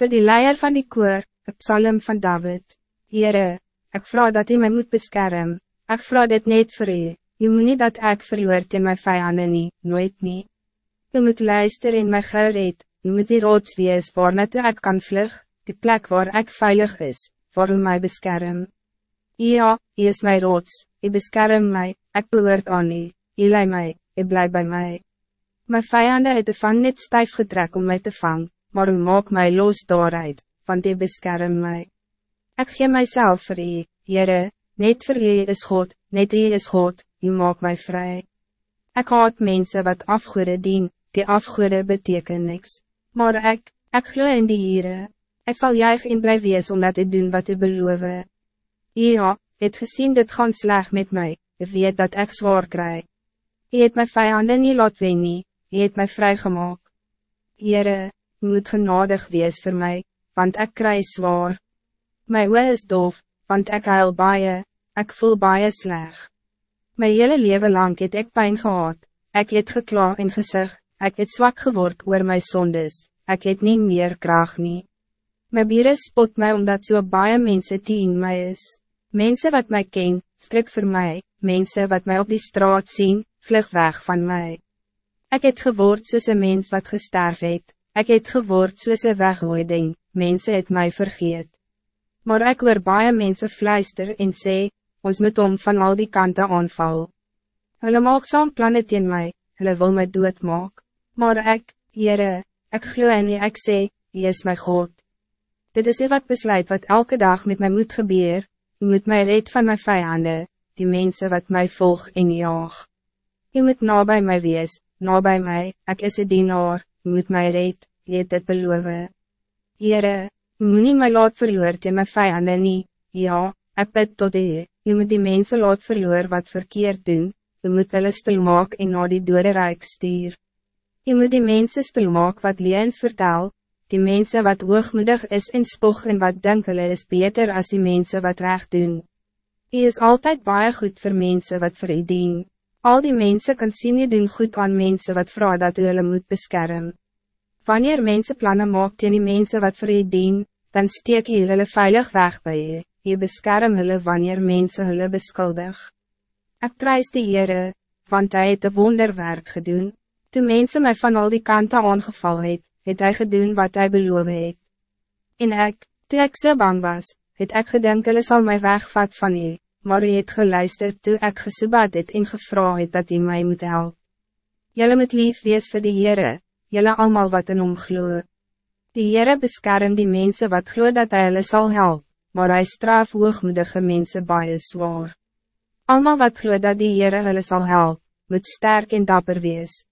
Voor die leier van die koor, een psalm van David. Heere, ik vraag dat u mij moet beschermen. Ik vraag dit niet voor u. U moet niet dat ik verhoort in mijn vijanden niet, nooit niet. U moet luisteren in mijn gereed. U moet die rots wees waar net ik kan vlug, die plek waar ik veilig is, voor u mij beschermen. Ja, u is mijn rots, u bescherm mij, ik behoort aan u, u lei mij, u blijf bij mij. Mijn vijanden het de van niet stijf getrek om mij te vangen maar u maak mij los daaruit, want u beskerm mij. Ik gee mijzelf voor u, Jere, net voor u is God, net u is God, u maak mij vrij. Ik haat mensen wat afgoede dien, die afgoede beteken niks. Maar ik, ik glo in die Heere, ik zal juich in blij wees omdat u doen wat u beloof. Ja, het gezien dit gaan sleg met mij, u weet dat ik zwaar krijg. U het my vijanden nie laat wen nie, u het my vrygemaak. Heere, moet genadig wees voor mij, want ik krijg zwaar. My oor is doof, want ik huil baie, ik voel baie sleg. My hele leven lang het ek pijn gehad, ik het gekla en gezegd, ik het zwak geword oor my sondes, ik het niet meer kraag nie. My bieren spot mij omdat so baie mense teen my is. Mensen wat mij ken, skrik voor mij, mensen wat mij op die straat zien, vlug weg van mij. Ik het geword soos een mens wat gesterf het, Ik het geword soos een weggooiding, mense het mij vergeet. Maar ik hoor baie mense fluister en sê, ons moet om van al die kanten aanval. Hulle maak saam plannen teen my, hulle wil my doodmaak. Maar ik, Heere, ik glo en ek sê, Hy is my God. Dit is wat besluit wat elke dag met mij moet gebeuren. U moet mij red van mijn vijanden, die mensen wat mij volg en jaag. U moet nabij mij wees, nabij mij, ik is een dienaar, U moet mij red, U het dit beloof. Heere, U moet nie my laat verloor teen my vijande nie, ja, ek bid tot U, U moet die mensen laat verloor wat verkeerd doen, U moet hulle stil maak en na die dode rijk stuur. U moet die mensen stil maak wat leens vertel, die mensen wat hoogmoedig is en spog en wat denk hulle is beter als die mensen wat recht doen. U is altijd baie goed voor mensen wat vir U dien. Al die mensen kan zien je doen goed aan mensen wat vrouw dat u hulle moet beschermen. Wanneer mensen plannen maakt in die mensen wat voor u dien, dan steek je hulle veilig weg bij je. Je bescherm hulle wanneer mensen hulle beskuldig. Ik prijs de Heere, want hij het een wonderwerk gedoen. Toen mensen mij van al die kanten aangeval het, het hij gedoen wat hij beloof het. En ik, toen ik zo bang was, het ik gedink hulle sal my wegvat van je maar u het geluisterd toe ek gesoebat het en gevra het dat u mij moet helpen. Jelle moet lief wees vir die Heere, jelle allemaal wat in hom glo. Die Heere beskerm die mensen wat glo dat hy hulle sal help, maar hij straf hoogmoedige mensen baie zwaar. Allemaal wat glo dat die Heere hulle sal help, moet sterk en dapper wees.